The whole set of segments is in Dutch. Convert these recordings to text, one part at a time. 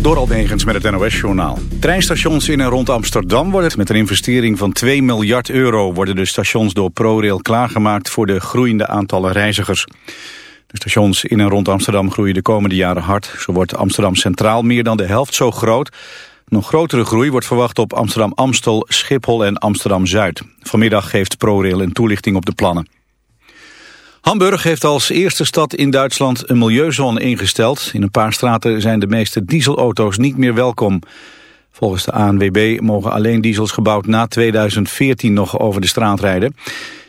Door Almegens met het NOS-journaal. Treinstations in en rond Amsterdam worden met een investering van 2 miljard euro... worden de stations door ProRail klaargemaakt voor de groeiende aantallen reizigers. De stations in en rond Amsterdam groeien de komende jaren hard. Zo wordt Amsterdam Centraal meer dan de helft zo groot. Nog grotere groei wordt verwacht op Amsterdam-Amstel, Schiphol en Amsterdam-Zuid. Vanmiddag geeft ProRail een toelichting op de plannen. Hamburg heeft als eerste stad in Duitsland een milieuzone ingesteld. In een paar straten zijn de meeste dieselauto's niet meer welkom. Volgens de ANWB mogen alleen diesels gebouwd na 2014 nog over de straat rijden.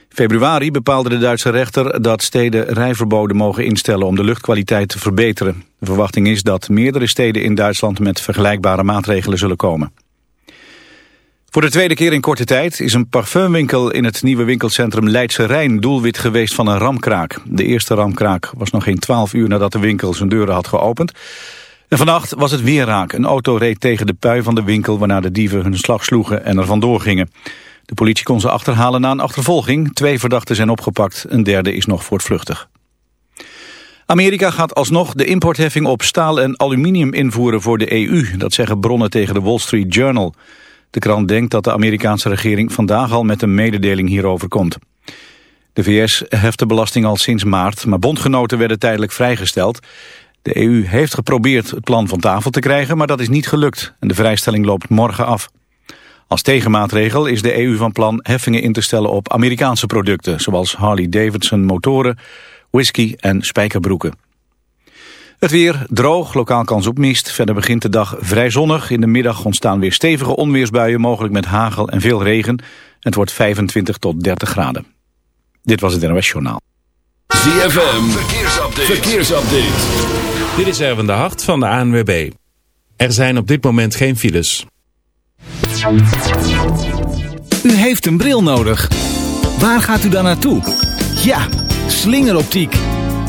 februari bepaalde de Duitse rechter dat steden rijverboden mogen instellen om de luchtkwaliteit te verbeteren. De verwachting is dat meerdere steden in Duitsland met vergelijkbare maatregelen zullen komen. Voor de tweede keer in korte tijd is een parfumwinkel in het nieuwe winkelcentrum Leidse Rijn doelwit geweest van een ramkraak. De eerste ramkraak was nog geen twaalf uur nadat de winkel zijn deuren had geopend. En vannacht was het weer raak. Een auto reed tegen de pui van de winkel waarna de dieven hun slag sloegen en er vandoor gingen. De politie kon ze achterhalen na een achtervolging. Twee verdachten zijn opgepakt, een derde is nog voortvluchtig. Amerika gaat alsnog de importheffing op staal en aluminium invoeren voor de EU. Dat zeggen bronnen tegen de Wall Street Journal. De krant denkt dat de Amerikaanse regering vandaag al met een mededeling hierover komt. De VS heft de belasting al sinds maart, maar bondgenoten werden tijdelijk vrijgesteld. De EU heeft geprobeerd het plan van tafel te krijgen, maar dat is niet gelukt. En de vrijstelling loopt morgen af. Als tegenmaatregel is de EU van plan heffingen in te stellen op Amerikaanse producten... zoals Harley-Davidson motoren, whisky en spijkerbroeken. Het weer droog, lokaal kans op mist. Verder begint de dag vrij zonnig. In de middag ontstaan weer stevige onweersbuien, mogelijk met hagel en veel regen. Het wordt 25 tot 30 graden. Dit was het NOS Journaal. ZFM, verkeersupdate. verkeersupdate. Dit is Erwin de Hart van de ANWB. Er zijn op dit moment geen files. U heeft een bril nodig. Waar gaat u dan naartoe? Ja, slingeroptiek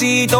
necesito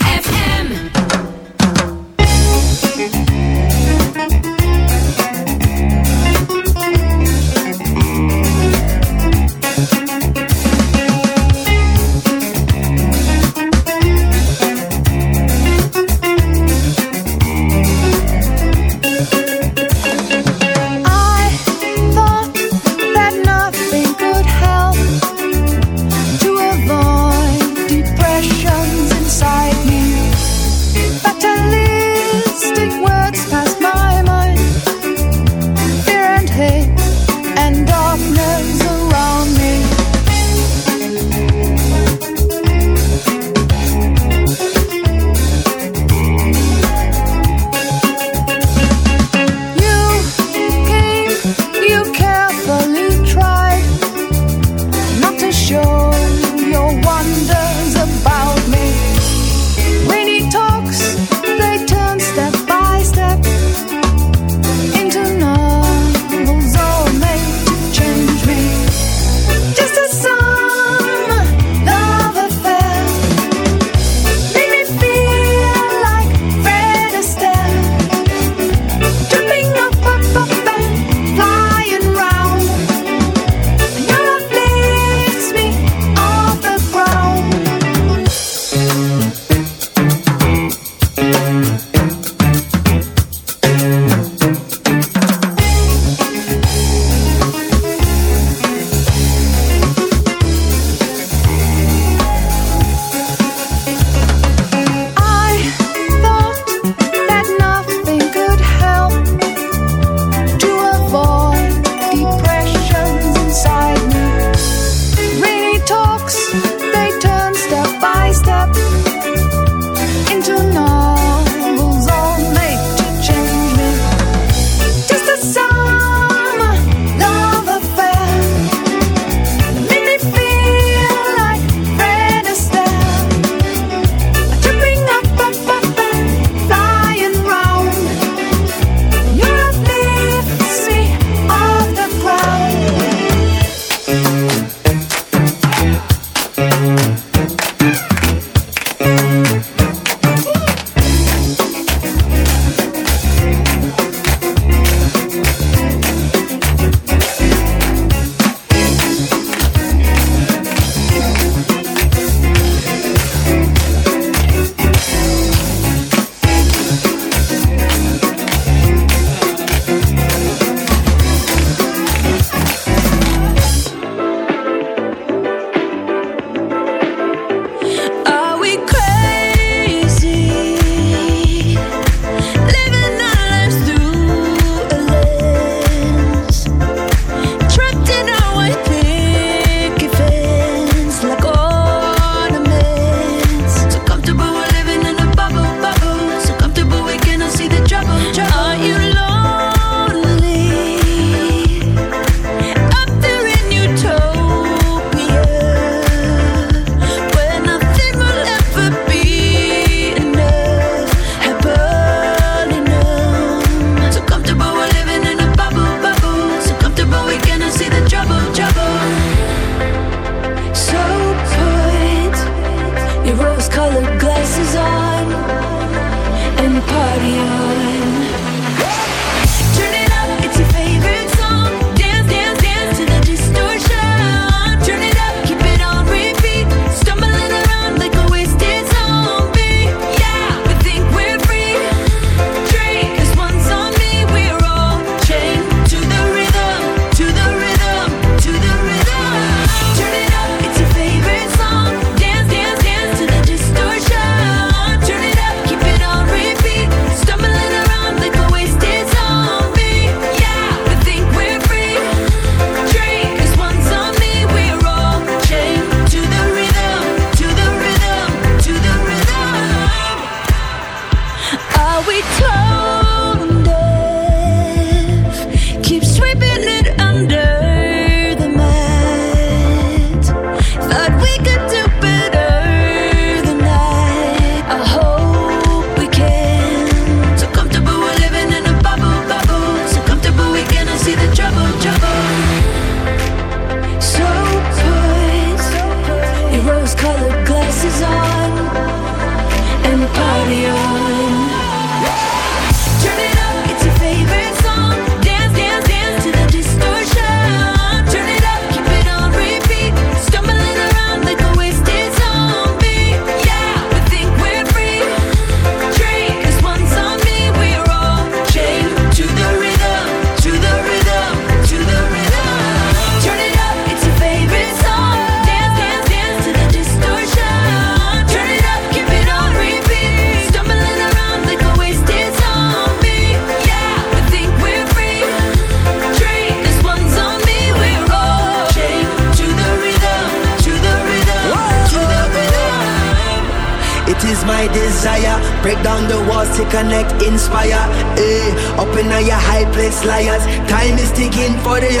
Time is ticking for the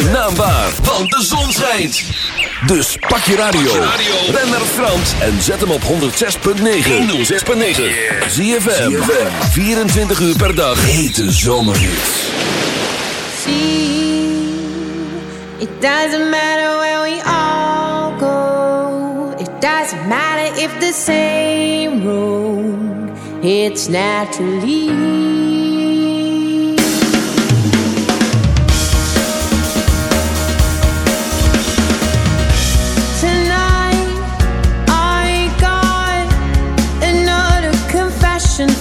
zijn naam waar, want de zon schijnt. Dus pak je radio. Ben naar Frans en zet hem op 106.9. 106.9. ZFM. 24 uur per dag. Hete zomerhits. See, it doesn't matter where we all go. It doesn't matter if the same road. It's naturally.